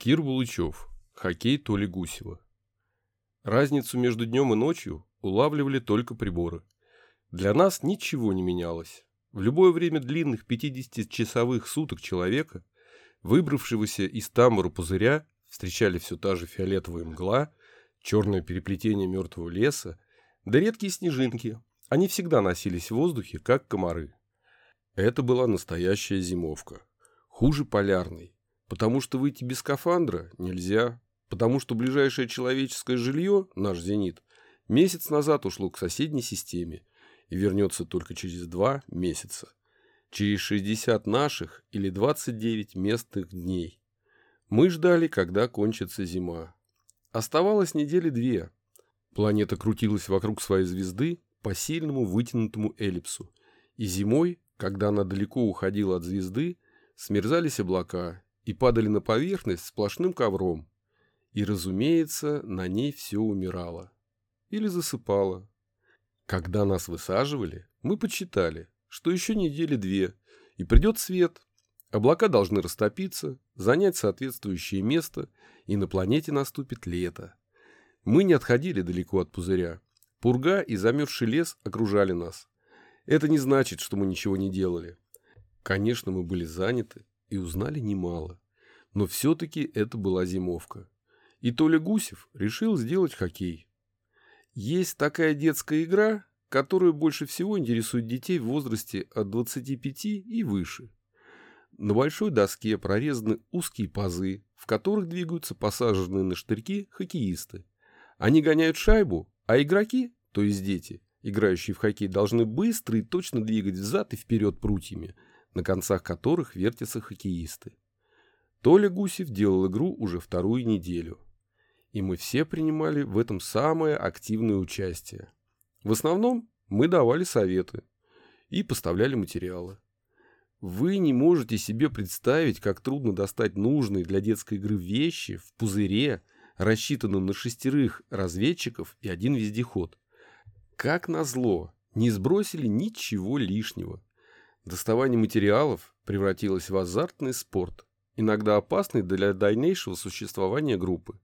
Кир Булычев. Хоккей Толи Гусева. Разницу между днем и ночью улавливали только приборы. Для нас ничего не менялось. В любое время длинных 50-часовых суток человека, выбравшегося из тамбура пузыря, встречали все та же фиолетовая мгла, черное переплетение мертвого леса, да редкие снежинки. Они всегда носились в воздухе, как комары. Это была настоящая зимовка. Хуже полярной Потому что выйти без скафандра нельзя. Потому что ближайшее человеческое жилье, наш «Зенит», месяц назад ушло к соседней системе и вернется только через два месяца. Через 60 наших или 29 местных дней. Мы ждали, когда кончится зима. Оставалось недели две. Планета крутилась вокруг своей звезды по сильному вытянутому эллипсу. И зимой, когда она далеко уходила от звезды, смерзались облака, и падали на поверхность сплошным ковром. И, разумеется, на ней все умирало. Или засыпало. Когда нас высаживали, мы подсчитали, что еще недели две, и придет свет. Облака должны растопиться, занять соответствующее место, и на планете наступит лето. Мы не отходили далеко от пузыря. Пурга и замерзший лес окружали нас. Это не значит, что мы ничего не делали. Конечно, мы были заняты, и узнали немало. Но все-таки это была зимовка. И Толя Гусев решил сделать хоккей. Есть такая детская игра, которая больше всего интересует детей в возрасте от 25 и выше. На большой доске прорезаны узкие пазы, в которых двигаются посаженные на штырьки хоккеисты. Они гоняют шайбу, а игроки, то есть дети, играющие в хоккей, должны быстро и точно двигать взад и вперед прутьями – на концах которых вертятся хоккеисты. Толя Гусев делал игру уже вторую неделю. И мы все принимали в этом самое активное участие. В основном мы давали советы и поставляли материалы. Вы не можете себе представить, как трудно достать нужные для детской игры вещи в пузыре, рассчитанном на шестерых разведчиков и один вездеход. Как назло, не сбросили ничего лишнего. Доставание материалов превратилось в азартный спорт, иногда опасный для дальнейшего существования группы.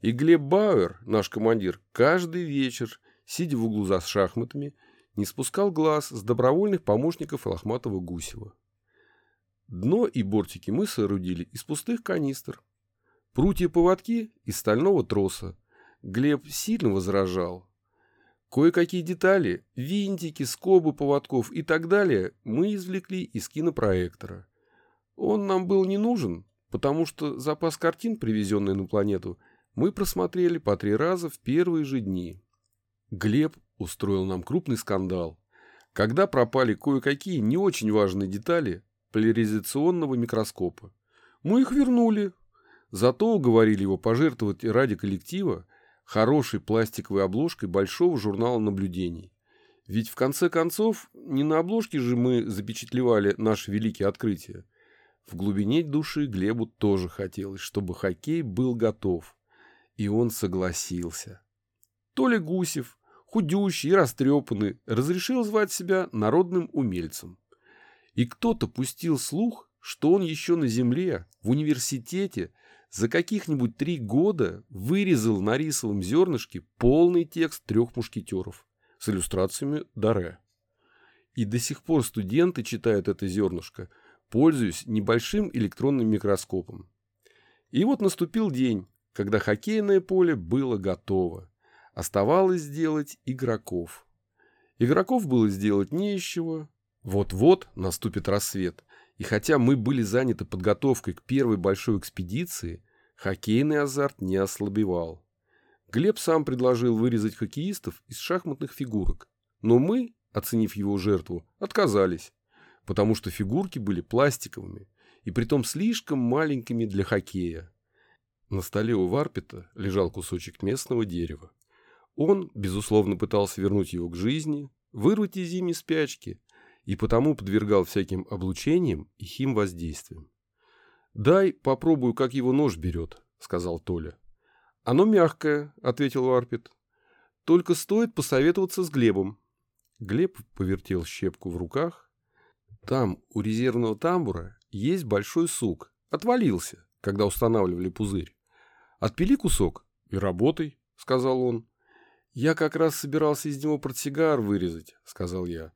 И Глеб Бауэр, наш командир, каждый вечер, сидя в углу за шахматами, не спускал глаз с добровольных помощников Лохматова-Гусева. Дно и бортики мы соорудили из пустых канистр. Прутья-поводки из стального троса. Глеб сильно возражал, Кое-какие детали, винтики, скобы поводков и так далее мы извлекли из кинопроектора. Он нам был не нужен, потому что запас картин, привезенный на планету, мы просмотрели по три раза в первые же дни. Глеб устроил нам крупный скандал. Когда пропали кое-какие не очень важные детали поляризационного микроскопа. Мы их вернули. Зато уговорили его пожертвовать ради коллектива хорошей пластиковой обложкой большого журнала наблюдений. Ведь в конце концов, не на обложке же мы запечатлевали наше великие открытия. В глубине души Глебу тоже хотелось, чтобы хоккей был готов. И он согласился. Толя Гусев, худющий и растрепанный, разрешил звать себя народным умельцем. И кто-то пустил слух, что он еще на земле, в университете, за каких-нибудь три года вырезал на рисовом зернышке полный текст трех мушкетеров с иллюстрациями Даре. И до сих пор студенты читают это зернышко, пользуясь небольшим электронным микроскопом. И вот наступил день, когда хоккейное поле было готово. Оставалось сделать игроков. Игроков было сделать не из чего. Вот-вот наступит рассвет, и хотя мы были заняты подготовкой к первой большой экспедиции, хоккейный азарт не ослабевал. Глеб сам предложил вырезать хоккеистов из шахматных фигурок, но мы, оценив его жертву, отказались, потому что фигурки были пластиковыми и притом слишком маленькими для хоккея. На столе у Варпета лежал кусочек местного дерева. Он, безусловно, пытался вернуть его к жизни, вырвать из зимней спячки – и потому подвергал всяким облучениям и химвоздействиям. «Дай попробую, как его нож берет», — сказал Толя. «Оно мягкое», — ответил Варпит. «Только стоит посоветоваться с Глебом». Глеб повертел щепку в руках. «Там, у резервного тамбура, есть большой сук. Отвалился, когда устанавливали пузырь. «Отпили кусок и работай», — сказал он. «Я как раз собирался из него портсигар вырезать», — сказал я.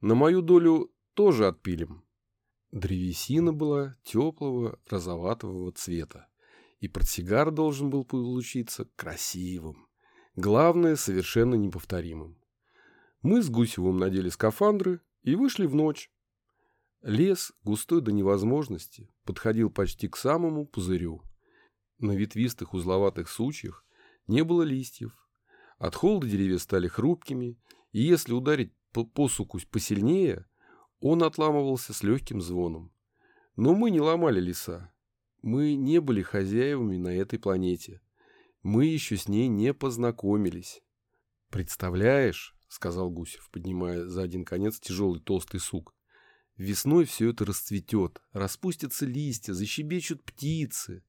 «На мою долю тоже отпилим». Древесина была теплого розоватого цвета, и портсигар должен был получиться красивым. Главное, совершенно неповторимым. Мы с Гусевым надели скафандры и вышли в ночь. Лес, густой до невозможности, подходил почти к самому пузырю. На ветвистых узловатых сучьях не было листьев. От холода деревья стали хрупкими, и если ударить посуку посильнее, он отламывался с легким звоном. Но мы не ломали леса. Мы не были хозяевами на этой планете. Мы еще с ней не познакомились. «Представляешь», — сказал Гусев, поднимая за один конец тяжелый толстый сук, «весной все это расцветет, распустятся листья, защебечут птицы».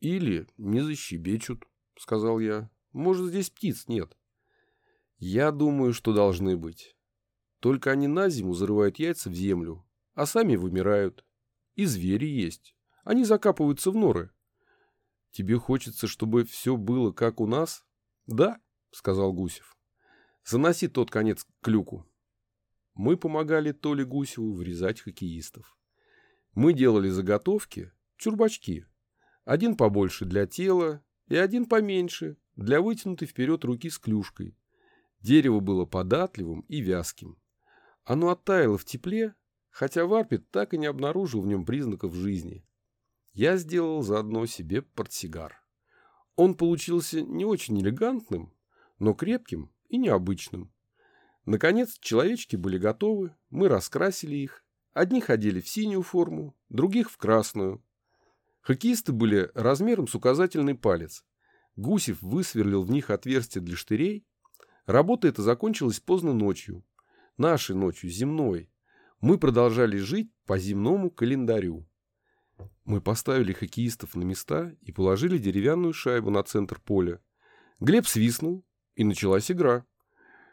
«Или не защебечут», — сказал я. «Может, здесь птиц нет?» «Я думаю, что должны быть. Только они на зиму зарывают яйца в землю, а сами вымирают. И звери есть. Они закапываются в норы. Тебе хочется, чтобы все было как у нас? Да, сказал Гусев. Заноси тот конец к люку. Мы помогали Толе Гусеву врезать хоккеистов. Мы делали заготовки, чурбачки. Один побольше для тела и один поменьше для вытянутой вперед руки с клюшкой. Дерево было податливым и вязким. Оно оттаяло в тепле, хотя Варпит так и не обнаружил в нем признаков жизни. Я сделал заодно себе портсигар. Он получился не очень элегантным, но крепким и необычным. Наконец, человечки были готовы, мы раскрасили их. Одни ходили в синюю форму, других в красную. Хоккеисты были размером с указательный палец. Гусев высверлил в них отверстия для штырей. Работа эта закончилась поздно ночью, нашей ночью, земной, мы продолжали жить по земному календарю. Мы поставили хоккеистов на места и положили деревянную шайбу на центр поля. Глеб свистнул, и началась игра.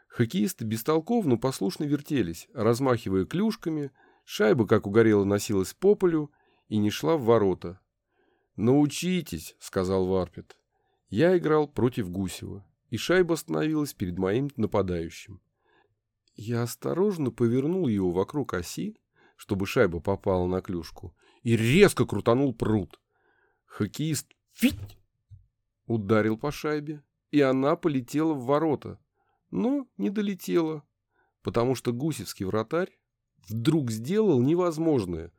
Хоккеисты бестолково, но послушно вертелись, размахивая клюшками, шайба, как угорела, носилась по полю и не шла в ворота. «Научитесь», — сказал Варпет. Я играл против Гусева, и шайба остановилась перед моим нападающим. Я осторожно повернул его вокруг оси, чтобы шайба попала на клюшку, и резко крутанул пруд. Хоккеист фить ударил по шайбе, и она полетела в ворота, но не долетела, потому что гусевский вратарь вдруг сделал невозможное.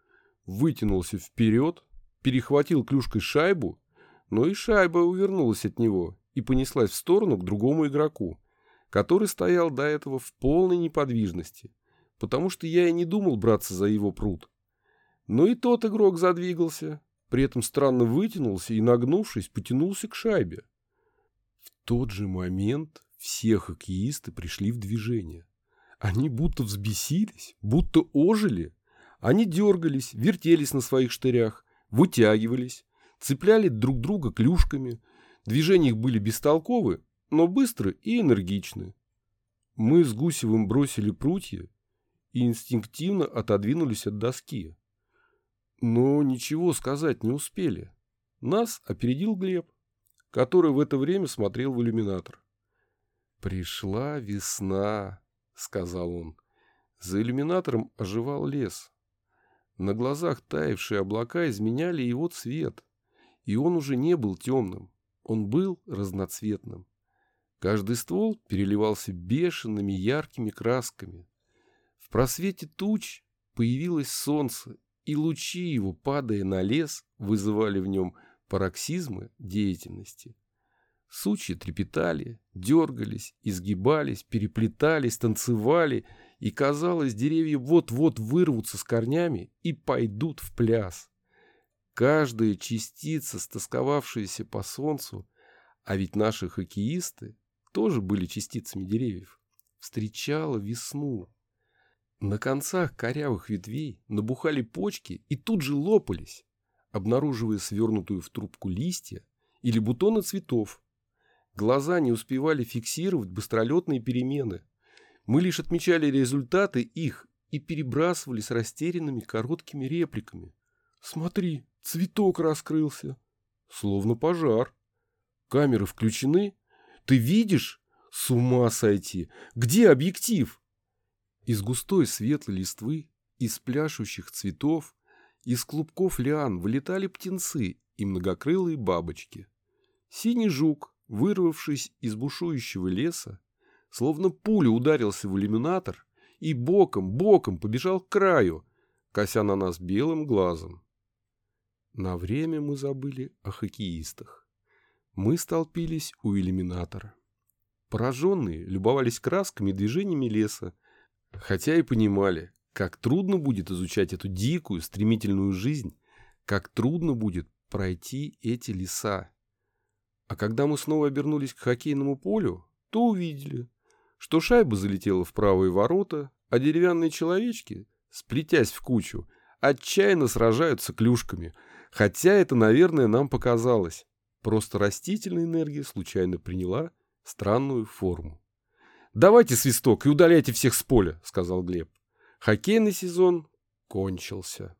Вытянулся вперед, перехватил клюшкой шайбу, но и шайба увернулась от него и понеслась в сторону к другому игроку, который стоял до этого в полной неподвижности, потому что я и не думал браться за его пруд. Но и тот игрок задвигался, при этом странно вытянулся и, нагнувшись, потянулся к шайбе. В тот же момент все хоккеисты пришли в движение. Они будто взбесились, будто ожили. Они дергались, вертелись на своих штырях, вытягивались, цепляли друг друга клюшками. Движения их были бестолковы, но быстры и энергичны. Мы с Гусевым бросили прутья и инстинктивно отодвинулись от доски. Но ничего сказать не успели. Нас опередил Глеб, который в это время смотрел в иллюминатор. «Пришла весна», — сказал он. За иллюминатором оживал лес. На глазах таявшие облака изменяли его цвет, и он уже не был темным, он был разноцветным. Каждый ствол переливался бешеными яркими красками. В просвете туч появилось солнце, и лучи его, падая на лес, вызывали в нем пароксизмы деятельности. Сучья трепетали, дергались, изгибались, переплетались, танцевали, и, казалось, деревья вот-вот вырвутся с корнями и пойдут в пляс. Каждая частица, стосковавшаяся по солнцу, а ведь наши хоккеисты тоже были частицами деревьев, встречала весну. На концах корявых ветвей набухали почки и тут же лопались, обнаруживая свернутую в трубку листья или бутоны цветов. Глаза не успевали фиксировать быстролетные перемены. Мы лишь отмечали результаты их и перебрасывали с растерянными короткими репликами. «Смотри, Цветок раскрылся. Словно пожар. Камеры включены. Ты видишь? С ума сойти. Где объектив? Из густой светлой листвы, из пляшущих цветов, из клубков лиан вылетали птенцы и многокрылые бабочки. Синий жук, вырвавшись из бушующего леса, словно пуля ударился в иллюминатор и боком, боком побежал к краю, кося на нас белым глазом. На время мы забыли о хоккеистах. Мы столпились у иллюминатора. Пораженные любовались красками и движениями леса, хотя и понимали, как трудно будет изучать эту дикую, стремительную жизнь, как трудно будет пройти эти леса. А когда мы снова обернулись к хоккейному полю, то увидели, что шайба залетела в правые ворота, а деревянные человечки, сплетясь в кучу, отчаянно сражаются клюшками, хотя это, наверное, нам показалось. Просто растительная энергия случайно приняла странную форму. «Давайте свисток и удаляйте всех с поля», — сказал Глеб. Хоккейный сезон кончился.